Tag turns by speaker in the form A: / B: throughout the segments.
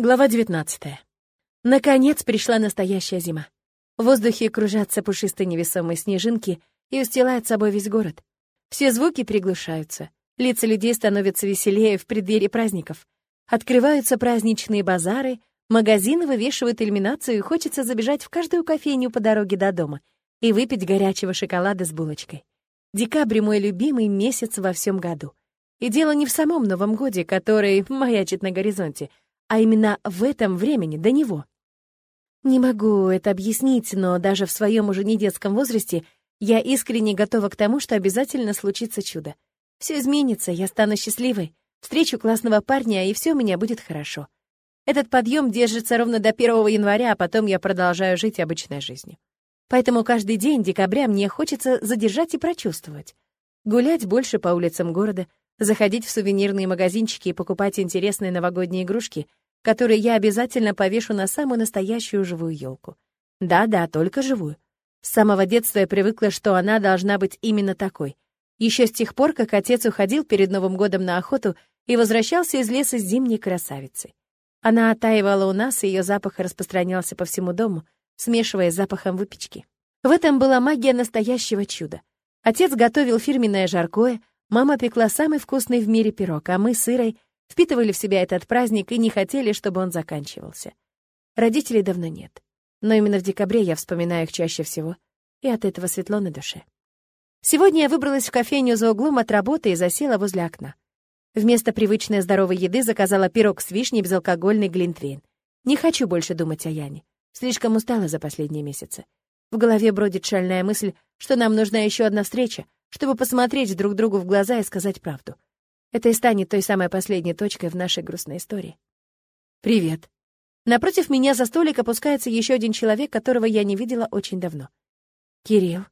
A: Глава 19. Наконец пришла настоящая зима. В воздухе кружатся пушистые невесомые снежинки и устилают собой весь город. Все звуки приглушаются. Лица людей становятся веселее в преддверии праздников. Открываются праздничные базары, магазины вывешивают иллюминацию, и хочется забежать в каждую кофейню по дороге до дома и выпить горячего шоколада с булочкой. Декабрь — мой любимый месяц во всем году. И дело не в самом Новом Годе, который маячит на горизонте — а именно в этом времени до него. Не могу это объяснить, но даже в своем уже не детском возрасте я искренне готова к тому, что обязательно случится чудо. Все изменится, я стану счастливой, встречу классного парня, и все у меня будет хорошо. Этот подъем держится ровно до 1 января, а потом я продолжаю жить обычной жизнью. Поэтому каждый день декабря мне хочется задержать и прочувствовать. Гулять больше по улицам города, заходить в сувенирные магазинчики и покупать интересные новогодние игрушки, которые я обязательно повешу на самую настоящую живую елку. Да-да, только живую. С самого детства я привыкла, что она должна быть именно такой. Еще с тех пор, как отец уходил перед Новым годом на охоту и возвращался из леса с зимней красавицей. Она оттаивала у нас, и ее запах распространялся по всему дому, смешиваясь с запахом выпечки. В этом была магия настоящего чуда. Отец готовил фирменное жаркое, мама пекла самый вкусный в мире пирог, а мы с Ирой впитывали в себя этот праздник и не хотели, чтобы он заканчивался. Родителей давно нет. Но именно в декабре я вспоминаю их чаще всего, и от этого светло на душе. Сегодня я выбралась в кофейню за углом от работы и засела возле окна. Вместо привычной здоровой еды заказала пирог с вишней безалкогольный глинтвейн. Не хочу больше думать о Яне. Слишком устала за последние месяцы. В голове бродит шальная мысль, что нам нужна еще одна встреча, чтобы посмотреть друг другу в глаза и сказать правду — это и станет той самой последней точкой в нашей грустной истории. «Привет». Напротив меня за столик опускается еще один человек, которого я не видела очень давно. «Кирилл».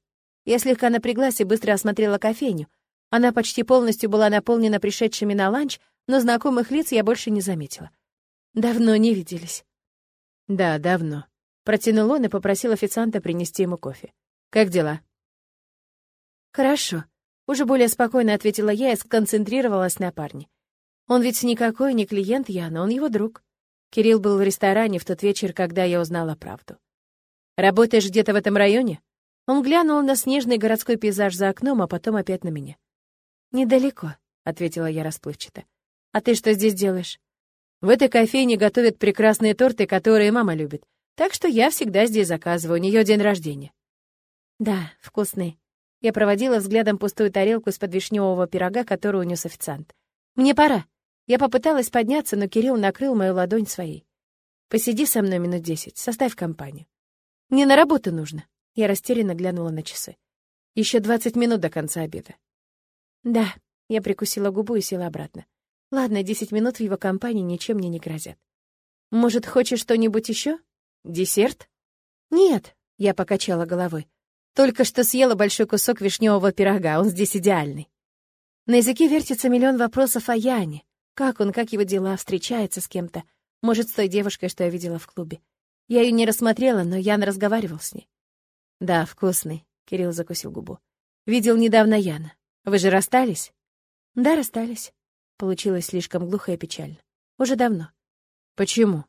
A: Я слегка напряглась и быстро осмотрела кофейню. Она почти полностью была наполнена пришедшими на ланч, но знакомых лиц я больше не заметила. Давно не виделись. «Да, давно», — протянул он и попросил официанта принести ему кофе. «Как дела?» «Хорошо», уже более спокойно ответила я и сконцентрировалась на парне. Он ведь никакой не клиент Яна, он его друг. Кирилл был в ресторане в тот вечер, когда я узнала правду. «Работаешь где-то в этом районе?» Он глянул на снежный городской пейзаж за окном, а потом опять на меня. «Недалеко», — ответила я расплывчато. «А ты что здесь делаешь?» «В этой кофейне готовят прекрасные торты, которые мама любит. Так что я всегда здесь заказываю, у нее день рождения». «Да, вкусные. Я проводила взглядом пустую тарелку из-под пирога, которую унес официант. «Мне пора». Я попыталась подняться, но Кирилл накрыл мою ладонь своей. «Посиди со мной минут десять, составь компанию». «Мне на работу нужно». Я растерянно глянула на часы. Еще двадцать минут до конца обеда. «Да», — я прикусила губу и села обратно. «Ладно, десять минут в его компании ничем мне не грозят». «Может, хочешь что-нибудь еще? Десерт?» «Нет», — я покачала головой. Только что съела большой кусок вишневого пирога, он здесь идеальный. На языке вертится миллион вопросов о Яне. Как он, как его дела, встречается с кем-то. Может, с той девушкой, что я видела в клубе. Я ее не рассмотрела, но Ян разговаривал с ней. «Да, вкусный», — Кирилл закусил губу. «Видел недавно Яна. Вы же расстались?» «Да, расстались». Получилось слишком глухо и печально. «Уже давно». «Почему?»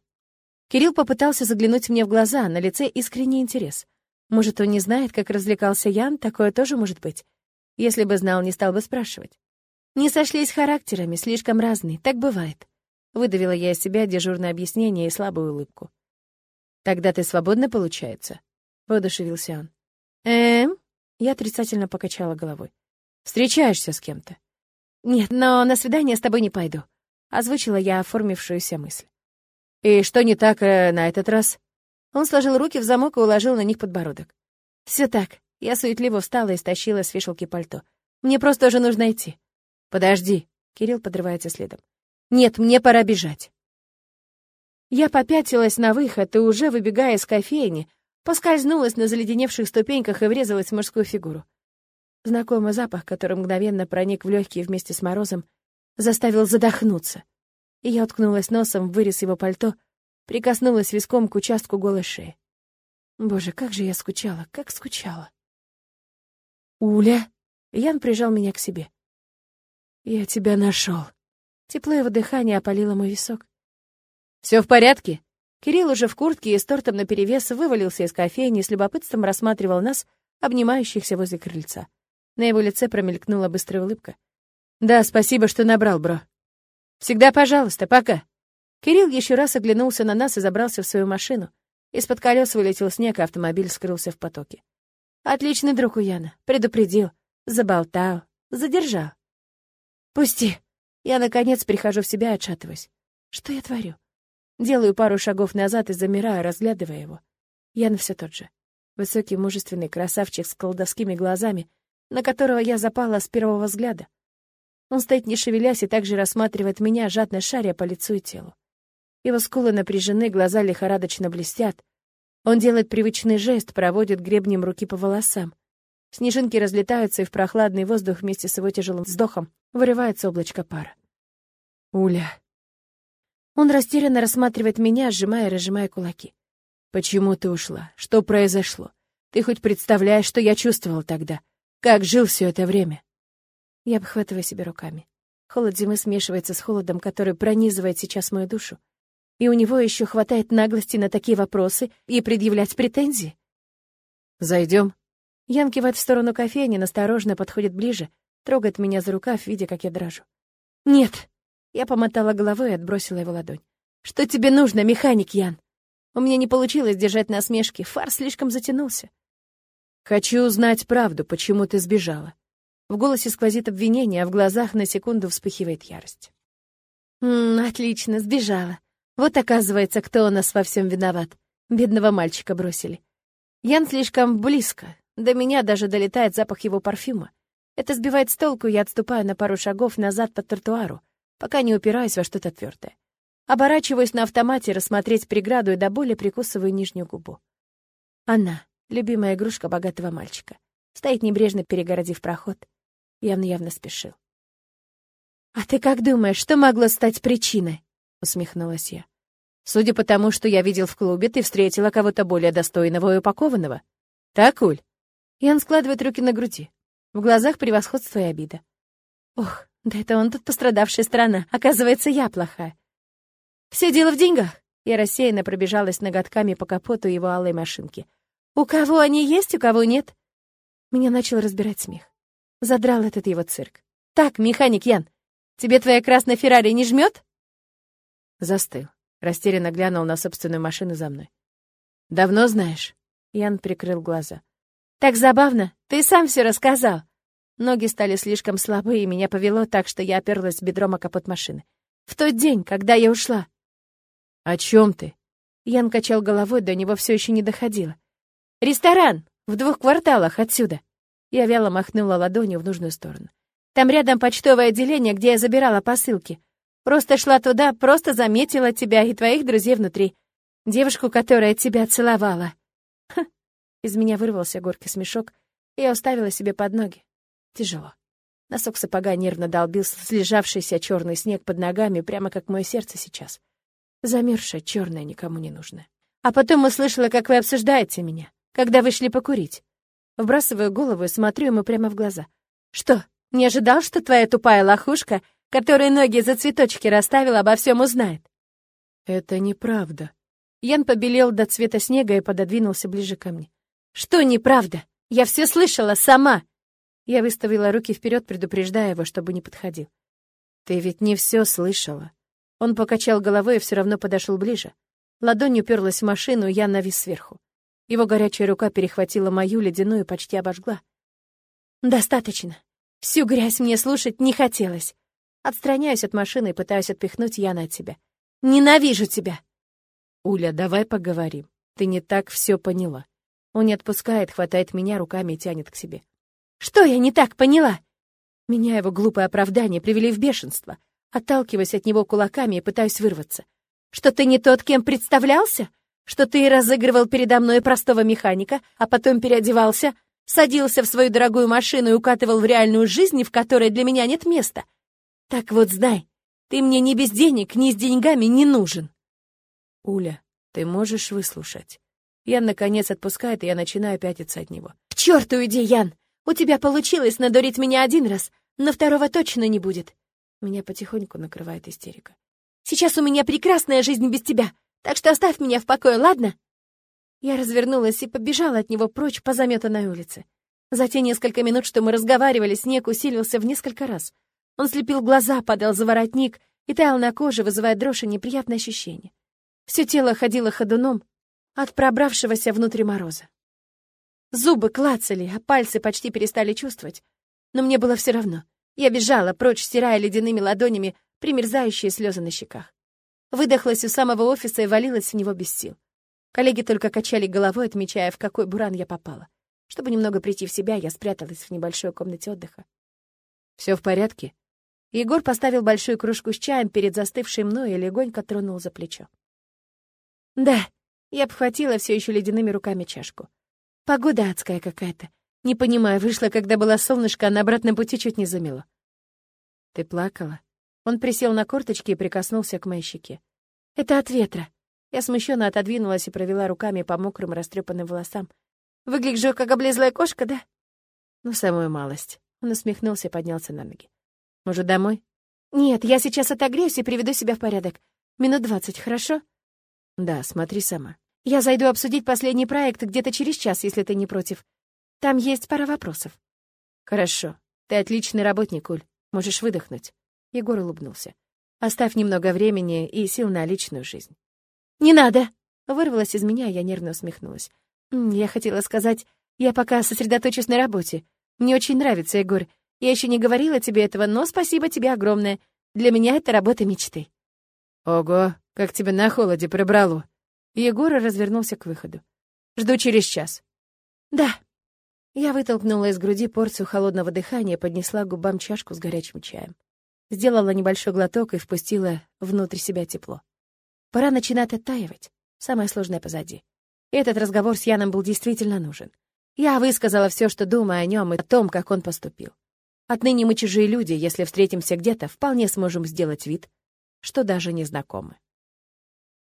A: Кирилл попытался заглянуть мне в глаза, на лице искренний интерес. Может, он не знает, как развлекался Ян, такое тоже может быть. Если бы знал, не стал бы спрашивать. Не сошлись характерами, слишком разные, так бывает. Выдавила я из себя дежурное объяснение и слабую улыбку. «Тогда ты свободна, получается?» — воодушевился он. «Эм?» — я отрицательно покачала головой. «Встречаешься с кем-то?» «Нет, но на свидание с тобой не пойду», — озвучила я оформившуюся мысль. «И что не так э, на этот раз?» Он сложил руки в замок и уложил на них подбородок. Все так. Я суетливо встала и стащила с вешалки пальто. Мне просто уже нужно идти. Подожди. Кирилл подрывается следом. Нет, мне пора бежать. Я попятилась на выход и, уже выбегая из кофейни, поскользнулась на заледеневших ступеньках и врезалась в мужскую фигуру. Знакомый запах, который мгновенно проник в легкие вместе с морозом, заставил задохнуться. И я уткнулась носом в вырез его пальто, прикоснулась виском к участку голой шеи. Боже, как же я скучала, как скучала. «Уля!» Ян прижал меня к себе. «Я тебя нашел. Тепло его дыхания опалило мой висок. Все в порядке?» Кирилл уже в куртке и с тортом наперевес вывалился из кофейни и с любопытством рассматривал нас, обнимающихся возле крыльца. На его лице промелькнула быстрая улыбка. «Да, спасибо, что набрал, бро. Всегда пожалуйста, пока». Кирилл еще раз оглянулся на нас и забрался в свою машину. Из-под колес вылетел снег, а автомобиль скрылся в потоке. Отличный друг у Яна. Предупредил, заболтал, задержал. «Пусти!» Я, наконец, прихожу в себя и отшатываюсь. Что я творю? Делаю пару шагов назад и замираю, разглядывая его. Ян все тот же. Высокий, мужественный красавчик с колдовскими глазами, на которого я запала с первого взгляда. Он стоит не шевелясь и также рассматривает меня, жадно шаря по лицу и телу. Его скулы напряжены, глаза лихорадочно блестят. Он делает привычный жест, проводит гребнем руки по волосам. Снежинки разлетаются, и в прохладный воздух вместе с его тяжелым вздохом вырывается облачко пара. «Уля!» Он растерянно рассматривает меня, сжимая и разжимая кулаки. «Почему ты ушла? Что произошло? Ты хоть представляешь, что я чувствовал тогда? Как жил все это время?» Я обхватываю себя руками. Холод зимы смешивается с холодом, который пронизывает сейчас мою душу. И у него еще хватает наглости на такие вопросы и предъявлять претензии. Зайдем. Ян кивает в сторону кофейни, осторожно подходит ближе, трогает меня за рукав, видя, как я дрожу. «Нет!» Я помотала головой и отбросила его ладонь. «Что тебе нужно, механик Ян?» У меня не получилось держать насмешки, фар слишком затянулся. «Хочу узнать правду, почему ты сбежала». В голосе сквозит обвинение, а в глазах на секунду вспыхивает ярость. «М -м, «Отлично, сбежала. Вот оказывается, кто у нас во всем виноват. Бедного мальчика бросили. Ян слишком близко. До меня даже долетает запах его парфюма. Это сбивает с толку, я отступаю на пару шагов назад по тротуару, пока не упираюсь во что-то твердое. Оборачиваюсь на автомате рассмотреть преграду и до боли прикусываю нижнюю губу. Она, любимая игрушка богатого мальчика, стоит небрежно перегородив проход. Явно-явно спешил. «А ты как думаешь, что могло стать причиной?» — усмехнулась я. «Судя по тому, что я видел в клубе, ты встретила кого-то более достойного и упакованного. Так, Уль?» Ян складывает руки на груди. В глазах превосходство и обида. «Ох, да это он тут пострадавшая сторона. Оказывается, я плохая. Все дело в деньгах». Я рассеянно пробежалась ноготками по капоту его алой машинки. «У кого они есть, у кого нет?» Меня начал разбирать смех. Задрал этот его цирк. «Так, механик Ян, тебе твоя красная Феррари не жмет? Застыл. Растерянно глянул на собственную машину за мной. «Давно знаешь?» Ян прикрыл глаза. «Так забавно. Ты сам все рассказал». Ноги стали слишком слабые, и меня повело так, что я оперлась бедром о капот машины. «В тот день, когда я ушла». «О чем ты?» Ян качал головой, до него все еще не доходило. «Ресторан! В двух кварталах отсюда!» Я вяло махнула ладонью в нужную сторону. «Там рядом почтовое отделение, где я забирала посылки. Просто шла туда, просто заметила тебя и твоих друзей внутри. Девушку, которая тебя целовала. Ха. Из меня вырвался горький смешок, и я уставила себе под ноги. Тяжело. Носок сапога нервно долбил слежавшийся черный снег под ногами, прямо как мое сердце сейчас. Замерзшее, черное, никому не нужное. А потом услышала, как вы обсуждаете меня, когда вышли покурить. Вбрасываю голову и смотрю ему прямо в глаза. Что, не ожидал, что твоя тупая лохушка который ноги за цветочки расставил, обо всем узнает. Это неправда. Ян побелел до цвета снега и пододвинулся ближе ко мне. Что неправда? Я все слышала сама. Я выставила руки вперед, предупреждая его, чтобы не подходил. Ты ведь не все слышала. Он покачал головой и все равно подошел ближе. Ладонь уперлась в машину, я навис сверху. Его горячая рука перехватила мою ледяную и почти обожгла. «Достаточно. Всю грязь мне слушать не хотелось. Отстраняюсь от машины и пытаюсь отпихнуть Яна от себя. «Ненавижу тебя!» «Уля, давай поговорим. Ты не так все поняла». Он не отпускает, хватает меня руками и тянет к себе. «Что я не так поняла?» Меня его глупое оправдание привели в бешенство. Отталкиваюсь от него кулаками и пытаюсь вырваться. «Что ты не тот, кем представлялся? Что ты разыгрывал передо мной простого механика, а потом переодевался, садился в свою дорогую машину и укатывал в реальную жизнь, в которой для меня нет места?» Так вот знай, ты мне ни без денег, ни с деньгами не нужен. Уля, ты можешь выслушать. Ян, наконец, отпускает, и я начинаю пятиться от него. К черту иди, Ян! У тебя получилось надурить меня один раз, но второго точно не будет. Меня потихоньку накрывает истерика. Сейчас у меня прекрасная жизнь без тебя, так что оставь меня в покое, ладно?» Я развернулась и побежала от него прочь по заметанной улице. За те несколько минут, что мы разговаривали, снег усилился в несколько раз. Он слепил глаза, падал за воротник и таял на коже, вызывая дрожь и неприятное ощущение. Все тело ходило ходуном от пробравшегося внутрь мороза. Зубы клацали, а пальцы почти перестали чувствовать. Но мне было все равно. Я бежала, прочь, стирая ледяными ладонями примерзающие слезы на щеках. Выдохлась у самого офиса и валилась в него без сил. Коллеги только качали головой, отмечая, в какой буран я попала. Чтобы немного прийти в себя, я спряталась в небольшой комнате отдыха. Все в порядке?» Егор поставил большую кружку с чаем перед застывшей мной и легонько тронул за плечо. «Да», — я обхватила все еще ледяными руками чашку. «Погода адская какая-то. Не понимаю, вышла, когда была солнышко, а на обратном пути чуть не замело». «Ты плакала?» Он присел на корточки и прикоснулся к моей щеке. «Это от ветра». Я смущенно отодвинулась и провела руками по мокрым растрепанным волосам. «Выгляжу, как облезлая кошка, да?» «Ну, самую малость». Он усмехнулся и поднялся на ноги. «Может, домой?» «Нет, я сейчас отогреюсь и приведу себя в порядок. Минут двадцать, хорошо?» «Да, смотри сама». «Я зайду обсудить последний проект где-то через час, если ты не против. Там есть пара вопросов». «Хорошо. Ты отличный работник, Уль. Можешь выдохнуть». Егор улыбнулся. «Оставь немного времени и сил на личную жизнь». «Не надо!» — вырвалась из меня, я нервно усмехнулась. «Я хотела сказать, я пока сосредоточусь на работе. Мне очень нравится, Егор. Я еще не говорила тебе этого, но спасибо тебе огромное. Для меня это работа мечты». «Ого, как тебя на холоде пробрало!» Егор развернулся к выходу. «Жду через час». «Да». Я вытолкнула из груди порцию холодного дыхания поднесла к губам чашку с горячим чаем. Сделала небольшой глоток и впустила внутрь себя тепло. Пора начинать оттаивать. Самое сложное позади. Этот разговор с Яном был действительно нужен. Я высказала все, что думаю о нем и о том, как он поступил. Отныне мы чужие люди, если встретимся где-то, вполне сможем сделать вид, что даже не знакомы.